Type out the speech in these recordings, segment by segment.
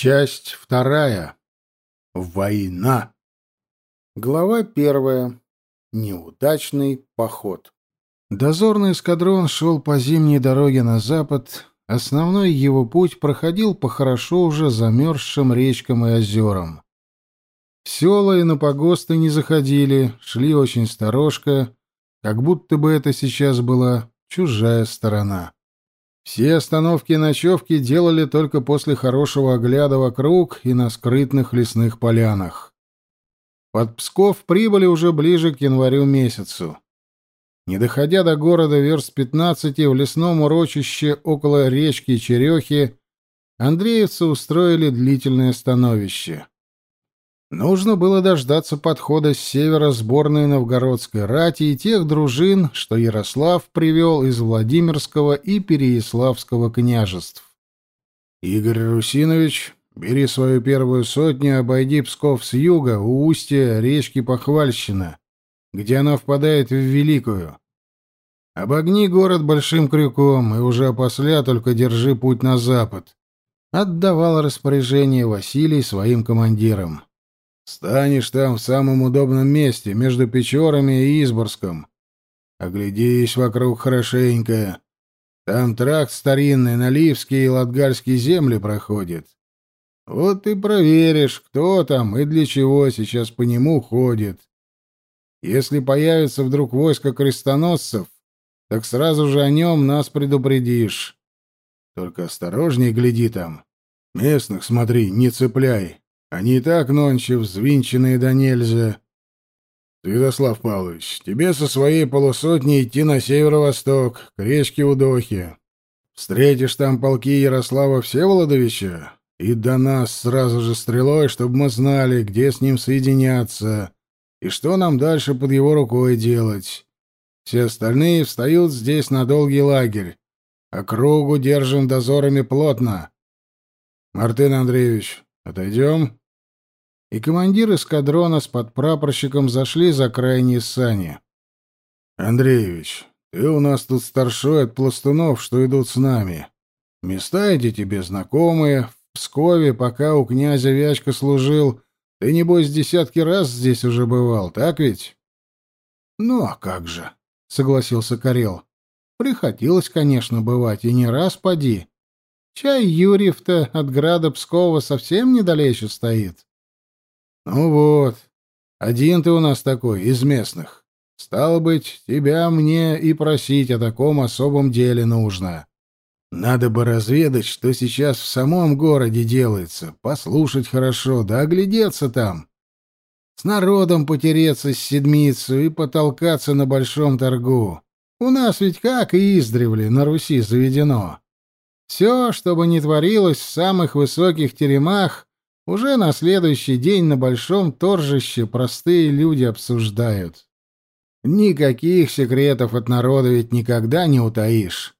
Часть вторая. Война. Глава первая. Неудачный поход. Дозорный эскадрон шел по зимней дороге на запад. Основной его путь проходил по хорошо уже замерзшим речкам и озерам. В села и на погосты не заходили, шли очень сторожко, как будто бы это сейчас была чужая сторона. Все остановки и ночевки делали только после хорошего огляда вокруг и на скрытных лесных полянах. Под Псков прибыли уже ближе к январю месяцу. Не доходя до города верст 15 в лесном урочище около речки Черехи, андреевцы устроили длительное становище. Нужно было дождаться подхода с севера сборной новгородской рати и тех дружин, что Ярослав привел из Владимирского и Переяславского княжеств. «Игорь Русинович, бери свою первую сотню, обойди Псков с юга, у устья речки Похвальщина, где она впадает в Великую. Обогни город большим крюком, и уже опосля только держи путь на запад», — отдавал распоряжение Василий своим командирам. Станешь там в самом удобном месте, между Печорами и Изборском. Оглядись вокруг хорошенько. Там тракт старинный на Ливские и Латгальские земли проходит. Вот ты проверишь, кто там и для чего сейчас по нему ходит. Если появится вдруг войско крестоносцев, так сразу же о нем нас предупредишь. Только осторожней гляди там. Местных смотри, не цепляй. Они и так нонче взвинченные до нельзя. Святослав Павлович, тебе со своей полусотней идти на северо-восток, к речке Удохи. Встретишь там полки Ярослава Всеволодовича, и до нас сразу же стрелой, чтобы мы знали, где с ним соединяться и что нам дальше под его рукой делать. Все остальные встают здесь на долгий лагерь. Округу держим дозорами плотно. Мартын Андреевич, отойдем?» И командир эскадрона с подпрапорщиком зашли за крайние сани. «Андреевич, ты у нас тут старшой от пластунов, что идут с нами. Места эти тебе знакомые. В Пскове, пока у князя Вячка служил, ты, небось, десятки раз здесь уже бывал, так ведь?» «Ну, а как же?» — согласился Карел. «Приходилось, конечно, бывать, и не раз поди. Чай Юрьев-то от града Пскова совсем недалече стоит». «Ну вот, один ты у нас такой, из местных. Стало быть, тебя мне и просить о таком особом деле нужно. Надо бы разведать, что сейчас в самом городе делается, послушать хорошо, да оглядеться там. С народом потереться с седмицу и потолкаться на большом торгу. У нас ведь как и издревле на Руси заведено. Все, что бы ни творилось в самых высоких теремах, уже на следующий день на большом торжище простые люди обсуждают. Никаких секретов от народа ведь никогда не утаишь.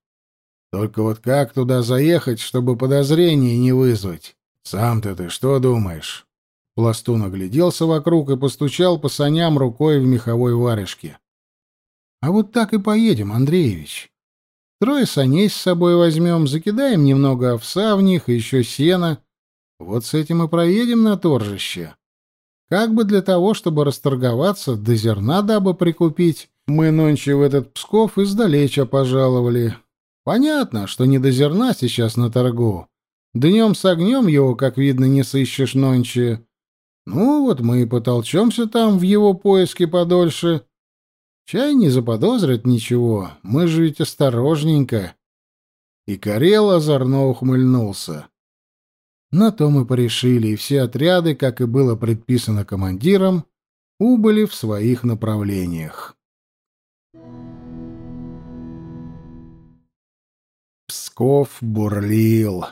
Только вот как туда заехать, чтобы подозрений не вызвать? Сам-то ты что думаешь? Пластун огляделся вокруг и постучал по саням рукой в меховой варежке. — А вот так и поедем, Андреевич. Трое саней с собой возьмем, закидаем немного овса в них и еще сена, вот с этим и проедем на торжище. Как бы для того, чтобы расторговаться, до зерна дабы прикупить, мы нонче в этот Псков издалеча пожаловали. Понятно, что не до зерна сейчас на торгу. Днем с огнем его, как видно, не сыщешь нонче. Ну, вот мы и потолчемся там в его поиске подольше. Чай не заподозрит ничего, мы же ведь осторожненько. И Карел озорно ухмыльнулся. На то мы порешили, и все отряды, как и было предписано командирам, убыли в своих направлениях. Псков бурлил.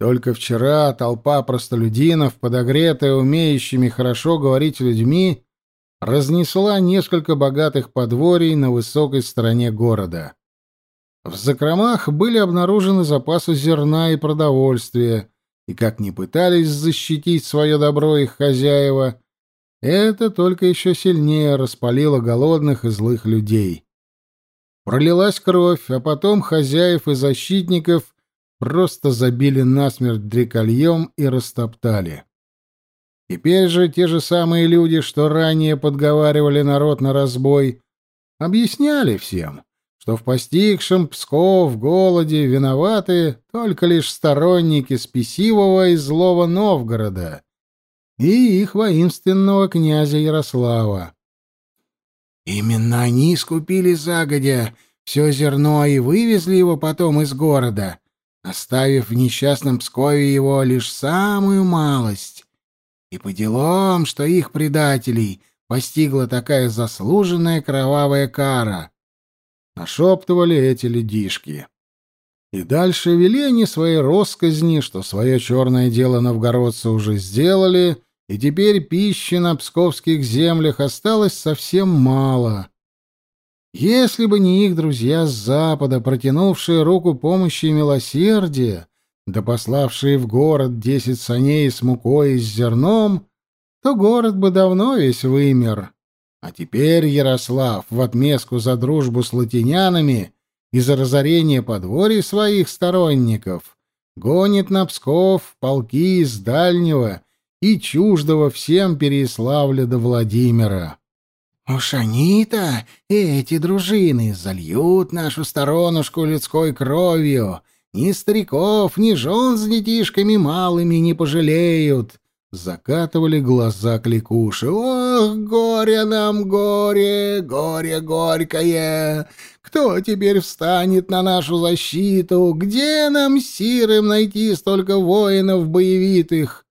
Только вчера толпа простолюдинов, подогретая умеющими хорошо говорить людьми, разнесла несколько богатых подворий на высокой стороне города. В закромах были обнаружены запасы зерна и продовольствия, и как ни пытались защитить свое добро их хозяева, это только еще сильнее распалило голодных и злых людей. Пролилась кровь, а потом хозяев и защитников просто забили насмерть дрекольем и растоптали. Теперь же те же самые люди, что ранее подговаривали народ на разбой, объясняли всем, что в постигшем Псков голоде виноваты только лишь сторонники спесивого и злого Новгорода и их воинственного князя Ярослава. Именно они скупили загодя все зерно и вывезли его потом из города, оставив в несчастном Пскове его лишь самую малость. И по делам, что их предателей постигла такая заслуженная кровавая кара — нашептывали эти людишки. И дальше вели они свои росказни, что свое черное дело новгородцы уже сделали, и теперь пищи на псковских землях осталось совсем мало. Если бы не их друзья с запада, протянувшие руку помощи и милосердия, да пославшие в город десять саней с мукой и с зерном, то город бы давно весь вымер. А теперь Ярослав в отместку за дружбу с латинянами и за разорение подворий своих сторонников гонит на Псков полки из дальнего и чуждого всем Переславля до Владимира. Уж они-то, эти дружины, зальют нашу сторонушку людской кровью, ни стариков, ни жен с детишками малыми не пожалеют, Закатывали глаза кликуши. «Ох, горе нам, горе, горе горькое! Кто теперь встанет на нашу защиту? Где нам сирым найти столько воинов боевитых?»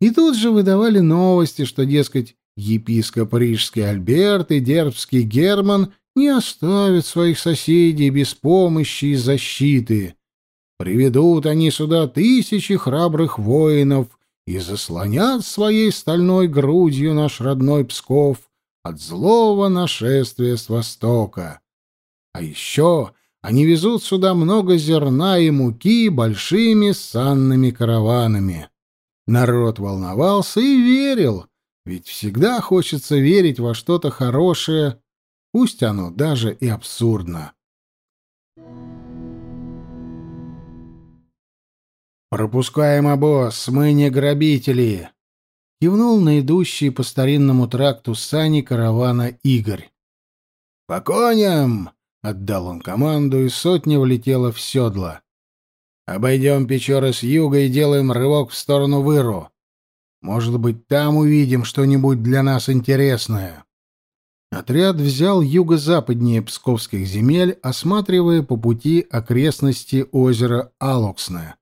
И тут же выдавали новости, что, дескать, епископ Рижский Альберт и дербский Герман не оставят своих соседей без помощи и защиты. Приведут они сюда тысячи храбрых воинов — и заслонят своей стальной грудью наш родной Псков от злого нашествия с востока. А еще они везут сюда много зерна и муки большими санными караванами. Народ волновался и верил, ведь всегда хочется верить во что-то хорошее, пусть оно даже и абсурдно. «Пропускаем обоз, мы не грабители!» Кивнул на идущий по старинному тракту сани каравана Игорь. «По коням!» — отдал он команду, и сотня влетела в седло. «Обойдем Печоры с юга и делаем рывок в сторону Выру. Может быть, там увидим что-нибудь для нас интересное». Отряд взял юго-западнее псковских земель, осматривая по пути окрестности озера Алоксное.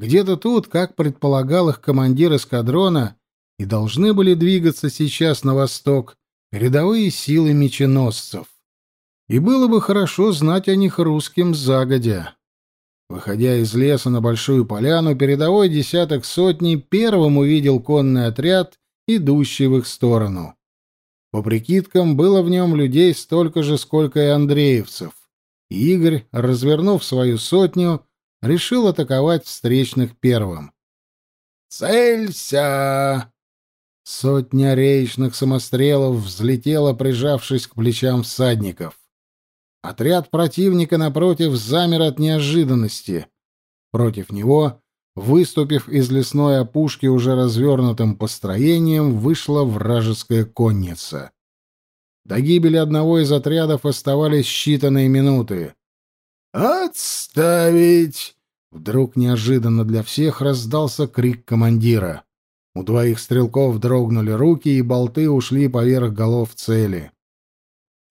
Где-то тут, как предполагал их командир эскадрона, и должны были двигаться сейчас на восток передовые силы меченосцев. И было бы хорошо знать о них русским загодя. Выходя из леса на большую поляну, передовой десяток сотни первым увидел конный отряд, идущий в их сторону. По прикидкам, было в нем людей столько же, сколько и андреевцев. И Игорь, развернув свою сотню, решил атаковать встречных первым. «Целься!» Сотня речных самострелов взлетела, прижавшись к плечам всадников. Отряд противника, напротив, замер от неожиданности. Против него, выступив из лесной опушки уже развернутым построением, вышла вражеская конница. До гибели одного из отрядов оставались считанные минуты. «Отставить!» Вдруг неожиданно для всех раздался крик командира. У двоих стрелков дрогнули руки, и болты ушли поверх голов цели.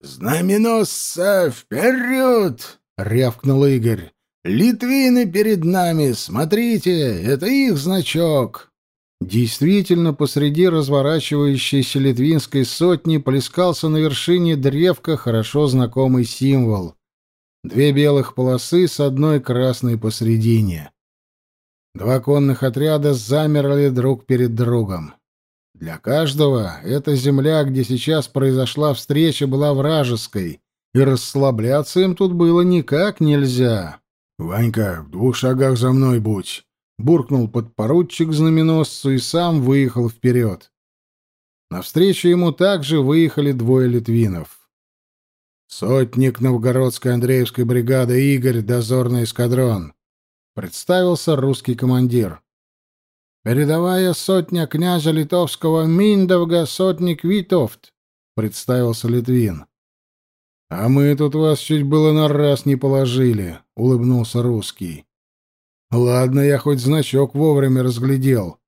«Знаменосца, вперед!» — рявкнул Игорь. «Литвины перед нами! Смотрите, это их значок!» Действительно, посреди разворачивающейся литвинской сотни плескался на вершине древка хорошо знакомый символ — Две белых полосы с одной красной посредине. Два конных отряда замерли друг перед другом. Для каждого эта земля, где сейчас произошла встреча, была вражеской, и расслабляться им тут было никак нельзя. «Ванька, в двух шагах за мной будь!» — буркнул подпоручик знаменосцу и сам выехал вперед. Навстречу ему также выехали двое литвинов. Сотник новгородской Андреевской бригады Игорь, дозорный эскадрон. — представился русский командир. «Передовая сотня князя литовского Миндовга, сотник Витовт», — представился Литвин. «А мы тут вас чуть было на раз не положили», — улыбнулся русский. «Ладно, я хоть значок вовремя разглядел.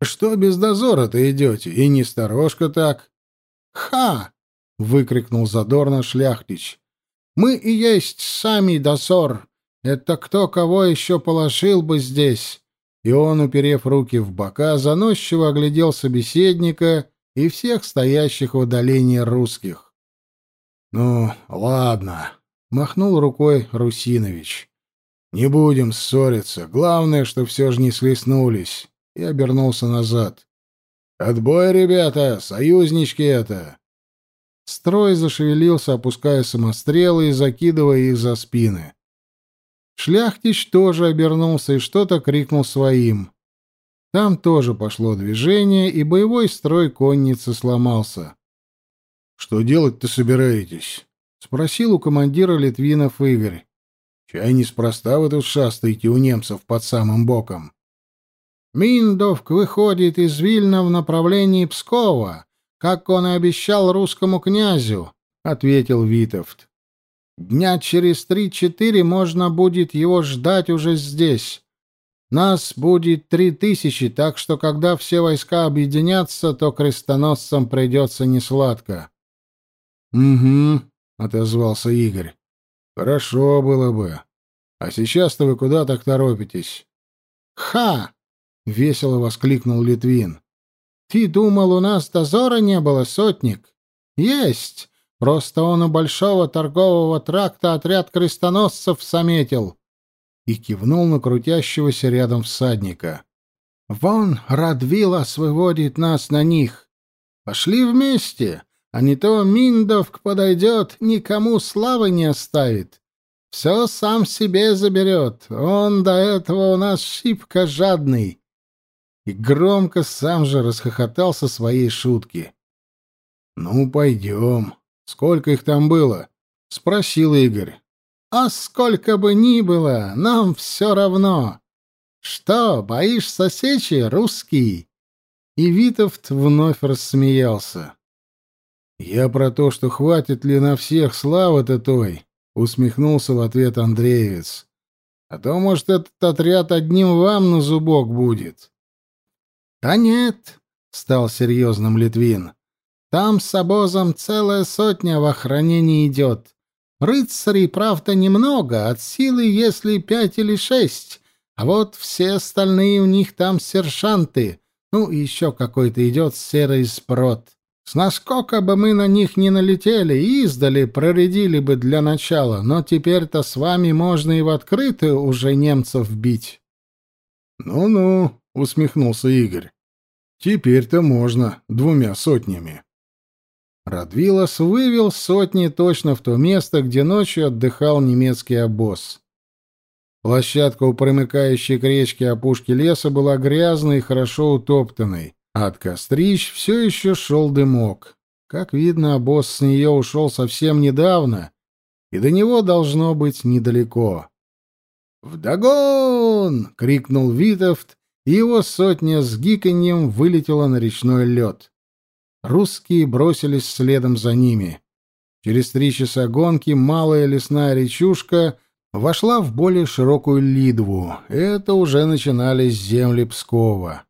Что без дозора-то идете? И не сторожка так?» «Ха!» — выкрикнул задорно шляхтич. «Мы и есть сами дозор. Это кто кого еще положил бы здесь?» И он, уперев руки в бока, заносчиво оглядел собеседника и всех стоящих в удалении русских. «Ну, ладно», — махнул рукой Русинович. «Не будем ссориться. Главное, что все же не слеснулись». И обернулся назад. «Отбой, ребята! Союзнички это!» Строй зашевелился, опуская самострелы и закидывая их за спины. Шляхтич тоже обернулся и что-то крикнул своим. Там тоже пошло движение, и боевой строй конницы сломался. «Что делать-то собираетесь?» — спросил у командира Литвинов Игорь. «Чай неспроста вы тут шастаете у немцев под самым боком». «Миндовк выходит из Вильна в направлении Пскова, как он и обещал русскому князю», — ответил Витовт. «Дня через три-четыре можно будет его ждать уже здесь. Нас будет три тысячи, так что когда все войска объединятся, то крестоносцам придется несладко». «Угу», — отозвался Игорь. «Хорошо было бы. А сейчас-то вы куда так торопитесь?» «Ха!» — весело воскликнул Литвин. «Ты думал, у нас дозора не было, сотник?» «Есть! Просто он у большого торгового тракта отряд крестоносцев заметил!» И кивнул на крутящегося рядом всадника. «Вон, Радвилас выводит нас на них. Пошли вместе, а не то Миндовк подойдет, никому славы не оставит. Все сам себе заберет. Он до этого у нас шибко жадный. И громко сам же расхохотался своей шутки. «Ну, пойдем. Сколько их там было?» — спросил Игорь. «А сколько бы ни было, нам все равно. Что, боишься сечи, русский?» И Витовт вновь рассмеялся. «Я про то, что хватит ли на всех славы-то той», — усмехнулся в ответ Андреевец. «А то, может, этот отряд одним вам на зубок будет». «Да нет», — стал серьезным Литвин. «Там с обозом целая сотня в охранении идет. Рыцарей, правда, немного, от силы, если пять или шесть, а вот все остальные у них там сержанты, ну, еще какой-то идет серый спрот. С наскока бы мы на них не налетели, издали проредили бы для начала, но теперь-то с вами можно и в открытую уже немцев бить. «Ну-ну», — усмехнулся Игорь, — «теперь-то можно двумя сотнями». Радвилас вывел сотни точно в то место, где ночью отдыхал немецкий обоз. Площадка у примыкающей к речке опушки леса была грязной и хорошо утоптанной. От кострищ все еще шел дымок. Как видно, босс с нее ушел совсем недавно, и до него должно быть недалеко. «Вдогон!» — крикнул Витовт, и его сотня с гиканьем вылетела на речной лед. Русские бросились следом за ними. Через три часа гонки малая лесная речушка вошла в более широкую Лидву. Это уже начинались земли Пскова.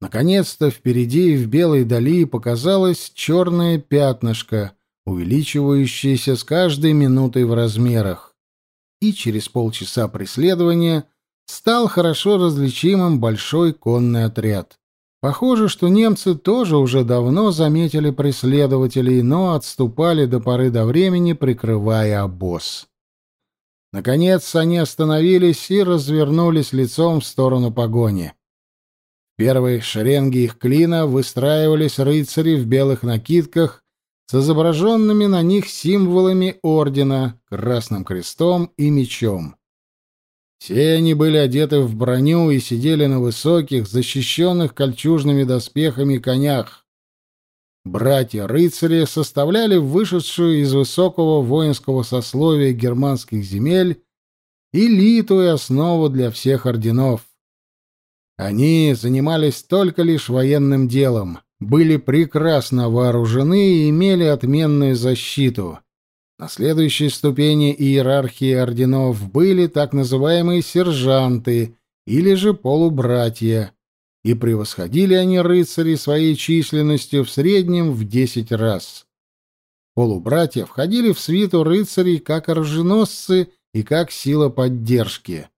Наконец-то впереди в белой дали показалось черное пятнышко, увеличивающееся с каждой минутой в размерах. И через полчаса преследования стал хорошо различимым большой конный отряд. Похоже, что немцы тоже уже давно заметили преследователей, но отступали до поры до времени, прикрывая обоз. Наконец они остановились и развернулись лицом в сторону погони. В первой шеренге их клина выстраивались рыцари в белых накидках с изображенными на них символами ордена, красным крестом и мечом. Все они были одеты в броню и сидели на высоких, защищенных кольчужными доспехами конях. Братья-рыцари составляли вышедшую из высокого воинского сословия германских земель элиту и основу для всех орденов. Они занимались только лишь военным делом, были прекрасно вооружены и имели отменную защиту. На следующей ступени иерархии орденов были так называемые сержанты или же полубратья, и превосходили они рыцарей своей численностью в среднем в десять раз. Полубратья входили в свиту рыцарей как оруженосцы и как сила поддержки.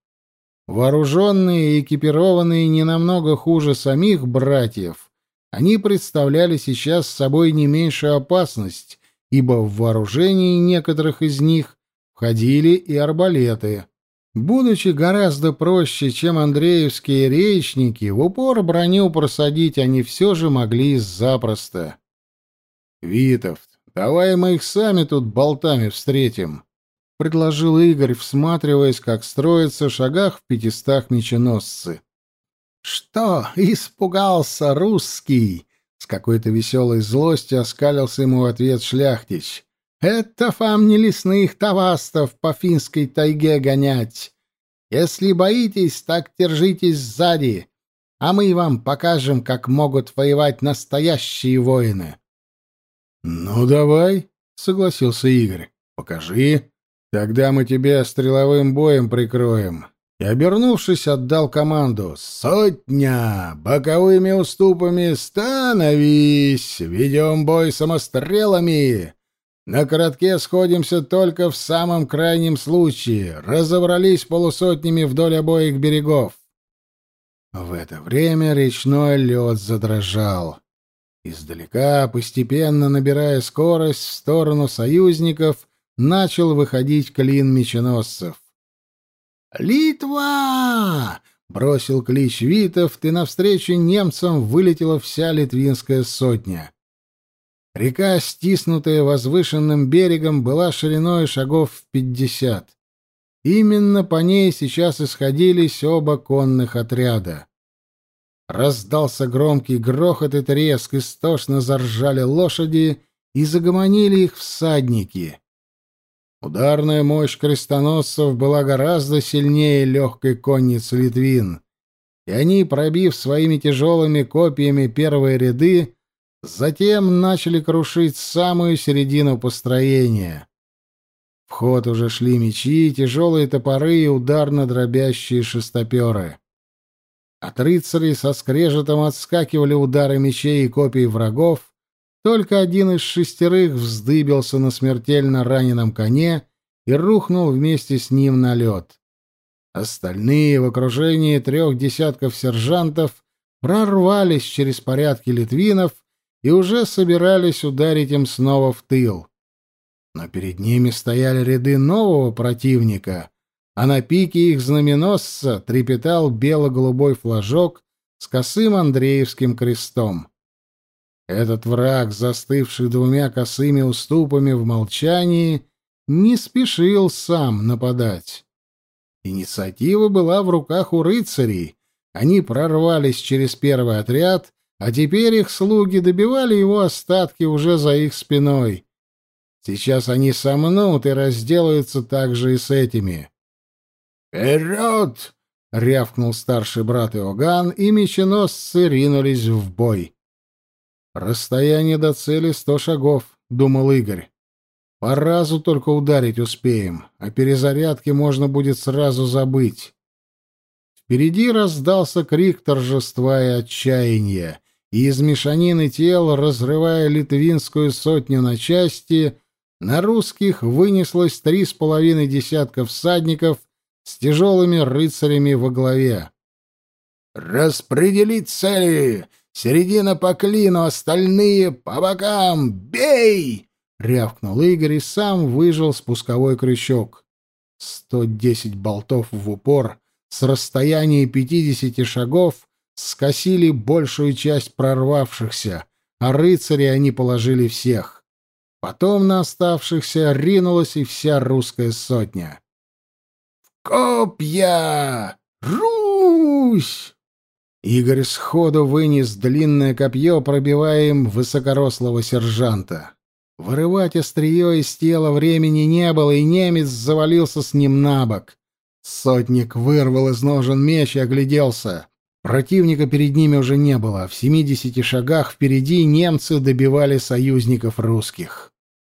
Вооруженные и экипированные не намного хуже самих братьев, они представляли сейчас собой не меньшую опасность, ибо в вооружении некоторых из них входили и арбалеты. Будучи гораздо проще, чем андреевские речники, в упор броню просадить они все же могли запросто. «Витовт, давай мы их сами тут болтами встретим», — предложил Игорь, всматриваясь, как строятся в шагах в пятистах меченосцы. «Что, испугался русский?» С какой-то веселой злостью оскалился ему в ответ шляхтич. «Это вам не лесных тавастов по финской тайге гонять. Если боитесь, так держитесь сзади, а мы вам покажем, как могут воевать настоящие воины». «Ну, давай», — согласился Игорь. «Покажи». Тогда мы тебя стреловым боем прикроем. И, обернувшись, отдал команду «Сотня! Боковыми уступами становись! Ведем бой самострелами! На коротке сходимся только в самом крайнем случае. Разобрались полусотнями вдоль обоих берегов». В это время речной лед задрожал. Издалека, постепенно набирая скорость в сторону союзников, начал выходить клин меченосцев. «Литва!» — бросил клич Витов, и навстречу немцам вылетела вся литвинская сотня. Река, стиснутая возвышенным берегом, была шириной шагов в пятьдесят. Именно по ней сейчас исходились оба конных отряда. Раздался громкий грохот и треск, истошно заржали лошади и загомонили их всадники. Ударная мощь крестоносцев была гораздо сильнее легкой конницы литвин, и они, пробив своими тяжелыми копьями первые ряды, затем начали крушить самую середину построения. В ход уже шли мечи, тяжелые топоры и ударно-дробящие шестоперы. От рыцарей со скрежетом отскакивали удары мечей и копий врагов, только один из шестерых вздыбился на смертельно раненом коне и рухнул вместе с ним на лед. Остальные в окружении трех десятков сержантов прорвались через порядки литвинов и уже собирались ударить им снова в тыл. Но перед ними стояли ряды нового противника, а на пике их знаменосца трепетал бело-голубой флажок с косым Андреевским крестом. Этот враг, застывший двумя косыми уступами в молчании, не спешил сам нападать. Инициатива была в руках у рыцарей. Они прорвались через первый отряд, а теперь их слуги добивали его остатки уже за их спиной. Сейчас они сомнут и разделаются также и с этими. «Вперед!» — рявкнул старший брат Иоганн, и меченосцы ринулись в бой. «Расстояние до цели сто шагов», — думал Игорь. «По разу только ударить успеем, а перезарядки можно будет сразу забыть». Впереди раздался крик торжества и отчаяния, и из мешанины тел, разрывая литвинскую сотню на части, на русских вынеслось три с половиной десятка всадников с тяжелыми рыцарями во главе. «Распределить цели! Середина по клину, остальные по бокам! Бей!» — рявкнул Игорь и сам выжил спусковой крючок. Сто десять болтов в упор с расстояния пятидесяти шагов скосили большую часть прорвавшихся, а рыцари они положили всех. Потом на оставшихся ринулась и вся русская сотня. «В копья! Русь!» Игорь сходу вынес длинное копье, пробивая им высокорослого сержанта. Вырывать острие из тела времени не было, и немец завалился с ним на бок. Сотник вырвал из ножен меч и огляделся. Противника перед ними уже не было. В семидесяти шагах впереди немцы добивали союзников русских.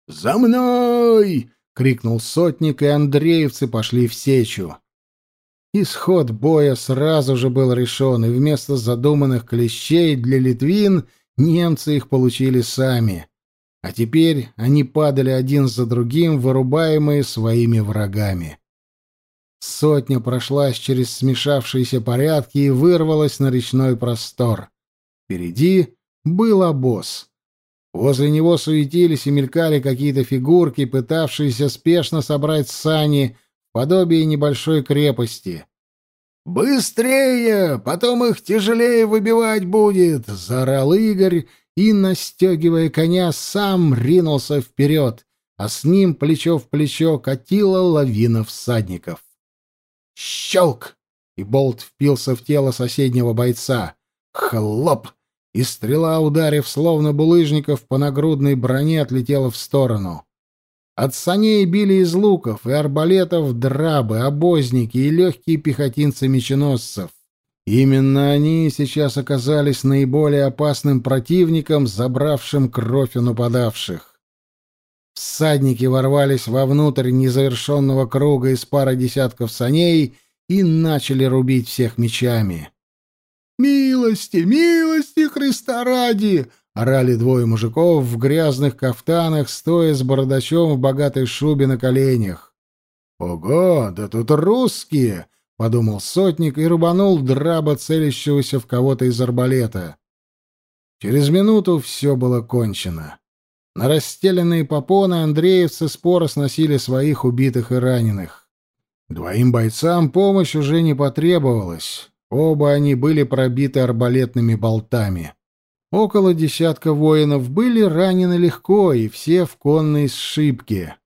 «За мной!» — крикнул сотник, и андреевцы пошли в сечу. Исход боя сразу же был решен, и вместо задуманных клещей для литвин немцы их получили сами. А теперь они падали один за другим, вырубаемые своими врагами. Сотня прошлась через смешавшиеся порядки и вырвалась на речной простор. Впереди был обоз. Возле него суетились и мелькали какие-то фигурки, пытавшиеся спешно собрать сани подобие небольшой крепости. «Быстрее! Потом их тяжелее выбивать будет!» — заорал Игорь и, настегивая коня, сам ринулся вперед, а с ним плечо в плечо катила лавина всадников. Щелк! И болт впился в тело соседнего бойца. Хлоп! И стрела, ударив словно булыжников по нагрудной броне, отлетела в сторону. От саней били из луков и арбалетов драбы, обозники и легкие пехотинцы меченосцев. Именно они сейчас оказались наиболее опасным противником, забравшим кровь у нападавших. Всадники ворвались вовнутрь незавершенного круга из пары десятков саней и начали рубить всех мечами. «Милости, милости, Христа ради!» — орали двое мужиков в грязных кафтанах, стоя с бородачом в богатой шубе на коленях. «Ого, да тут русские!» — подумал сотник и рубанул драба, целящегося в кого-то из арбалета. Через минуту все было кончено. На расстеленные попоны андреевцы споро сносили своих убитых и раненых. Двоим бойцам помощь уже не потребовалась. Оба они были пробиты арбалетными болтами. Около десятка воинов были ранены легко, и все в конной сшибке.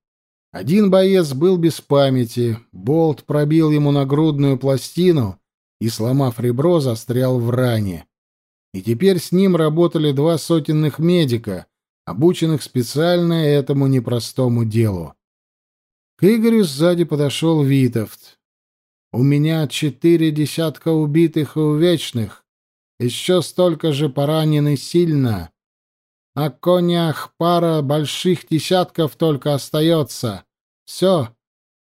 Один боец был без памяти, болт пробил ему нагрудную пластину и, сломав ребро, застрял в ране. И теперь с ним работали два сотенных медика, обученных специально этому непростому делу. К Игорю сзади подошел Витовт. «У меня четыре десятка убитых и увечных, еще столько же поранены сильно. На конях пара больших десятков только остается. Все,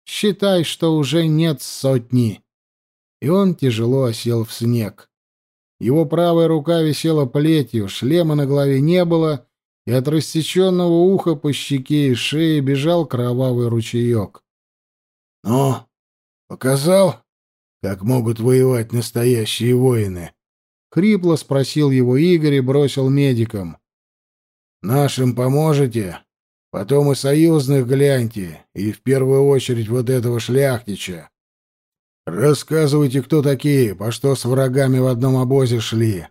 считай, что уже нет сотни». И он тяжело осел в снег. Его правая рука висела плетью, шлема на голове не было — и от рассеченного уха по щеке и шее бежал кровавый ручеек. — Ну, показал, как могут воевать настоящие воины? — хрипло спросил его Игорь и бросил медикам. — Нашим поможете? Потом и союзных гляньте, и в первую очередь вот этого шляхтича. Рассказывайте, кто такие, по что с врагами в одном обозе шли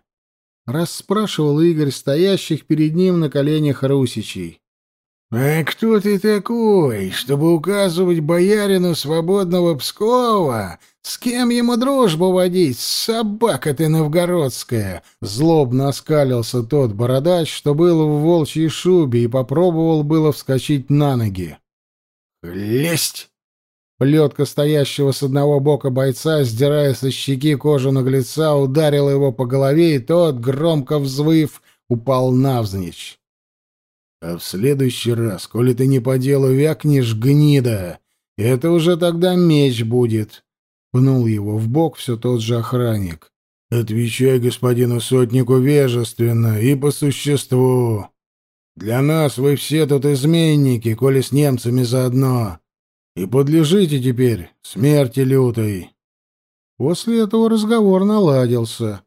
расспрашивал Игорь стоящих перед ним на коленях русичей. «А кто ты такой, чтобы указывать боярину свободного Пскова? С кем ему дружбу водить? Собака ты новгородская!» Злобно оскалился тот бородач, что был в волчьей шубе, и попробовал было вскочить на ноги. «Лезть!» Плетка стоящего с одного бока бойца, сдирая со щеки кожу наглеца, ударила его по голове, и тот, громко взвыв, упал навзничь. «А в следующий раз, коли ты не по делу вякнешь, гнида, это уже тогда меч будет», — пнул его в бок все тот же охранник. «Отвечай господину сотнику вежественно и по существу. Для нас вы все тут изменники, коли с немцами заодно и подлежите теперь смерти лютой. После этого разговор наладился.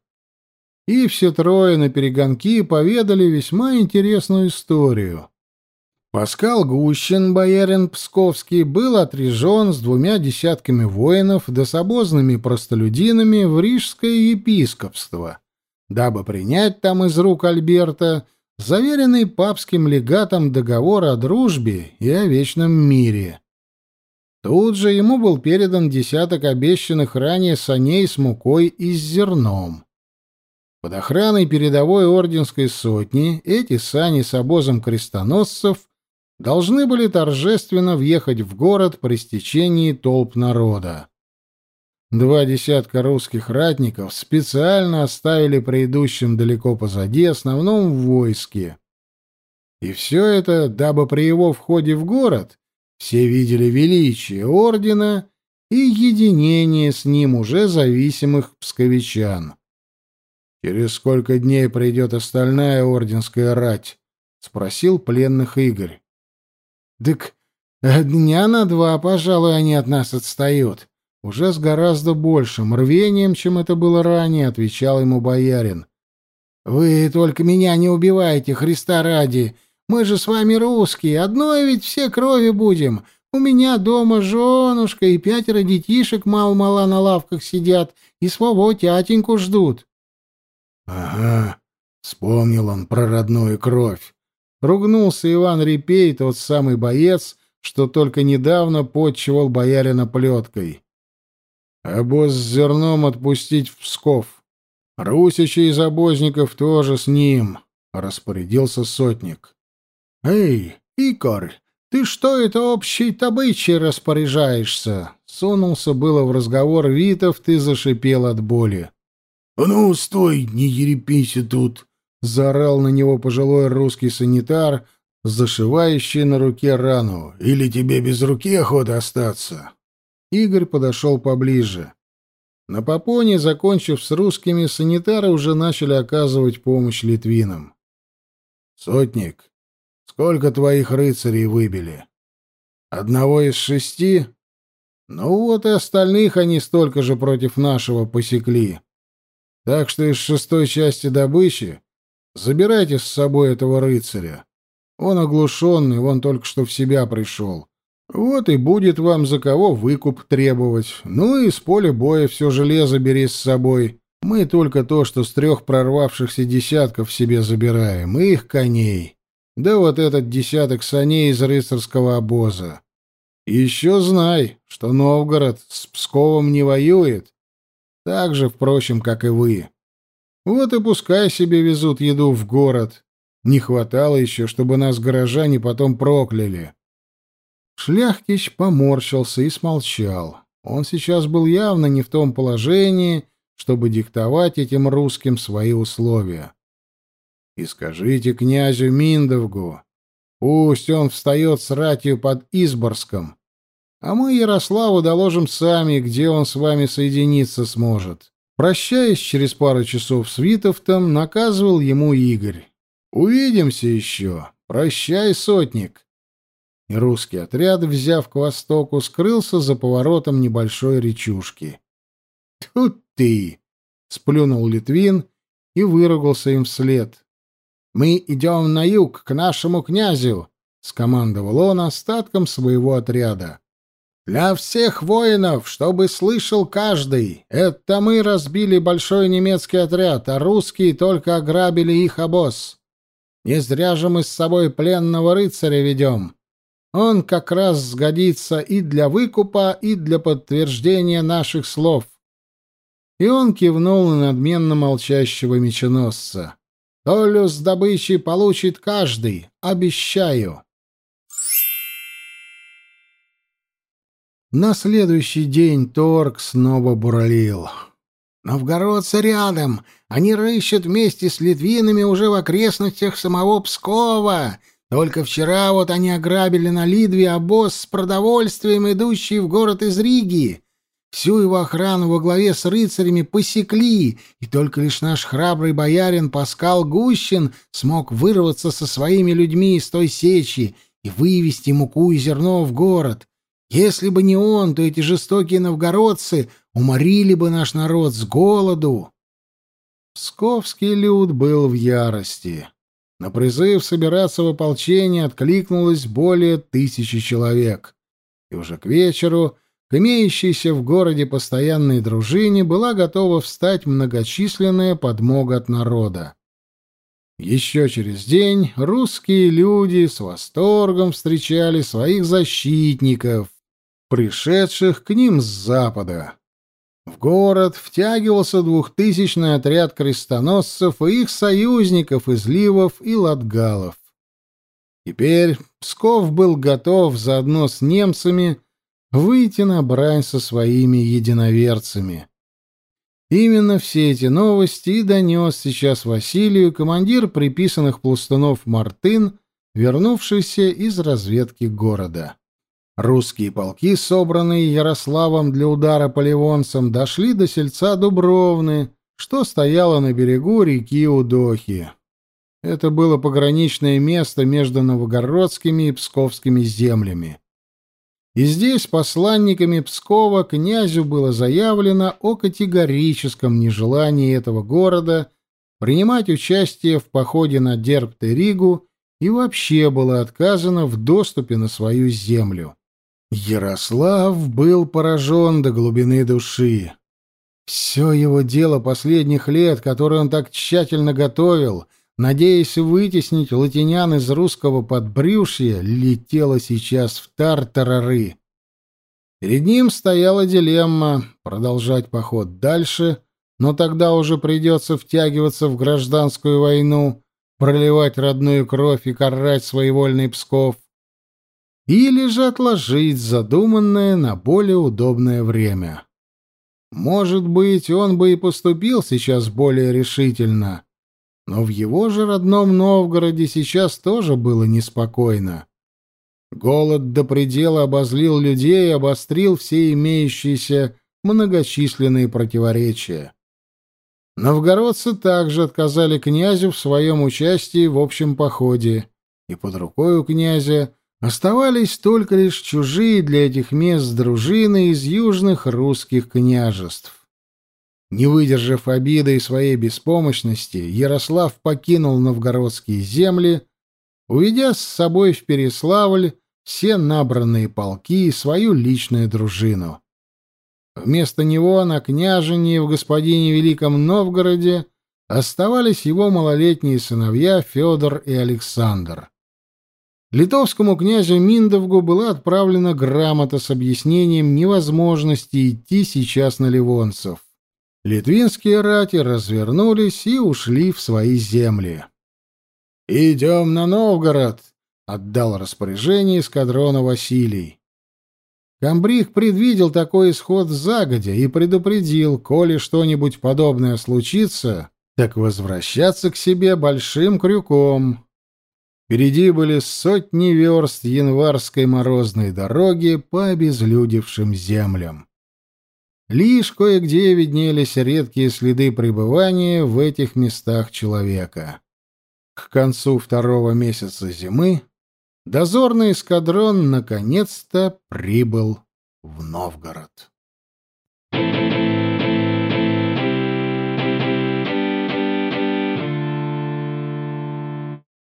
И все трое на перегонки поведали весьма интересную историю. Паскал Гущин, боярин Псковский, был отрежен с двумя десятками воинов да с обозными простолюдинами в Рижское епископство, дабы принять там из рук Альберта заверенный папским легатом договор о дружбе и о вечном мире. Тут же ему был передан десяток обещанных ранее саней с мукой и с зерном. Под охраной передовой орденской сотни эти сани с обозом крестоносцев должны были торжественно въехать в город при стечении толп народа. Два десятка русских ратников специально оставили при идущем далеко позади основном войске. И все это, дабы при его входе в город все видели величие ордена и единение с ним уже зависимых псковичан. «Через сколько дней придет остальная орденская рать?» — спросил пленных Игорь. «Так дня на два, пожалуй, они от нас отстают. Уже с гораздо большим рвением, чем это было ранее, отвечал ему боярин. «Вы только меня не убивайте, Христа ради. Мы же с вами русские, одной ведь все крови будем. У меня дома женушка и пятеро детишек мал-мала на лавках сидят и своего тятеньку ждут». «Ага», — вспомнил он про родную кровь. Ругнулся Иван Репей, тот самый боец, что только недавно подчевал боярина плеткой. Обоз с зерном отпустить в Псков. Русичи из обозников тоже с ним, — распорядился сотник. — Эй, Икорь, ты что это общей добычей распоряжаешься? Сунулся было в разговор Витов, ты зашипел от боли. — А ну, стой, не ерепися тут! — заорал на него пожилой русский санитар, зашивающий на руке рану. — Или тебе без руки охота остаться? Игорь подошел поближе. На Попоне, закончив с русскими, санитары уже начали оказывать помощь литвинам. «Сотник, сколько твоих рыцарей выбили? Одного из шести? Ну вот и остальных они столько же против нашего посекли. Так что из шестой части добычи забирайте с собой этого рыцаря. Он оглушенный, он только что в себя пришел. Вот и будет вам за кого выкуп требовать. Ну и с поля боя все железо бери с собой. Мы только то, что с трех прорвавшихся десятков себе забираем, и их коней. Да вот этот десяток саней из рыцарского обоза. еще знай, что Новгород с Псковом не воюет. Так же, впрочем, как и вы. Вот и пускай себе везут еду в город. Не хватало еще, чтобы нас горожане потом прокляли. Шляхтич поморщился и смолчал. Он сейчас был явно не в том положении, чтобы диктовать этим русским свои условия. И скажите князю Миндовгу, пусть он встает с ратью под Изборском, а мы Ярославу доложим сами, где он с вами соединиться сможет. Прощаясь через пару часов с Витовтом, наказывал ему Игорь. «Увидимся еще. Прощай, сотник» и русский отряд, взяв к востоку, скрылся за поворотом небольшой речушки. «Тут ты!» — сплюнул Литвин и выругался им вслед. «Мы идем на юг, к нашему князю!» — скомандовал он остатком своего отряда. «Для всех воинов, чтобы слышал каждый, это мы разбили большой немецкий отряд, а русские только ограбили их обоз. Не зря же мы с собой пленного рыцаря ведем. Он как раз сгодится и для выкупа, и для подтверждения наших слов. И он кивнул на надменно молчащего меченосца. Долю с добычи получит каждый, обещаю. На следующий день торг снова бурлил. Новгородцы рядом. Они рыщут вместе с литвинами уже в окрестностях самого Пскова. Только вчера вот они ограбили на Лидве обоз с продовольствием, идущий в город из Риги. Всю его охрану во главе с рыцарями посекли, и только лишь наш храбрый боярин Паскал Гущин смог вырваться со своими людьми из той сечи и вывести муку и зерно в город. Если бы не он, то эти жестокие новгородцы уморили бы наш народ с голоду. Псковский люд был в ярости. На призыв собираться в ополчение откликнулось более тысячи человек. И уже к вечеру к имеющейся в городе постоянной дружине была готова встать многочисленная подмога от народа. Еще через день русские люди с восторгом встречали своих защитников, пришедших к ним с запада. В город втягивался двухтысячный отряд крестоносцев и их союзников из Ливов и Латгалов. Теперь Псков был готов заодно с немцами выйти на брань со своими единоверцами. Именно все эти новости и донес сейчас Василию командир приписанных пластунов Мартын, вернувшийся из разведки города. Русские полки, собранные Ярославом для удара по ливонцам, дошли до сельца Дубровны, что стояло на берегу реки Удохи. Это было пограничное место между новгородскими и псковскими землями. И здесь посланниками Пскова князю было заявлено о категорическом нежелании этого города принимать участие в походе на Дербт-Ригу и вообще было отказано в доступе на свою землю. Ярослав был поражен до глубины души. Все его дело последних лет, которое он так тщательно готовил, надеясь вытеснить латинян из русского подбрюшья, летело сейчас в тартарары. Перед ним стояла дилемма — продолжать поход дальше, но тогда уже придется втягиваться в гражданскую войну, проливать родную кровь и карать своевольный Псков, или же отложить задуманное на более удобное время. Может быть, он бы и поступил сейчас более решительно, но в его же родном Новгороде сейчас тоже было неспокойно. Голод до предела обозлил людей и обострил все имеющиеся многочисленные противоречия. Новгородцы также отказали князю в своем участии в общем походе, и под рукой у князя Оставались только лишь чужие для этих мест дружины из южных русских княжеств. Не выдержав обиды и своей беспомощности, Ярослав покинул новгородские земли, уведя с собой в Переславль все набранные полки и свою личную дружину. Вместо него на княжении в господине Великом Новгороде оставались его малолетние сыновья Федор и Александр. Литовскому князю Миндовгу была отправлена грамота с объяснением невозможности идти сейчас на ливонцев. Литвинские рати развернулись и ушли в свои земли. «Идем на Новгород!» — отдал распоряжение эскадрона Василий. Камбрик предвидел такой исход загодя и предупредил, коли что-нибудь подобное случится, так возвращаться к себе большим крюком. Впереди были сотни верст январской морозной дороги по обезлюдевшим землям. Лишь кое-где виднелись редкие следы пребывания в этих местах человека. К концу второго месяца зимы дозорный эскадрон наконец-то прибыл в Новгород. Thank you.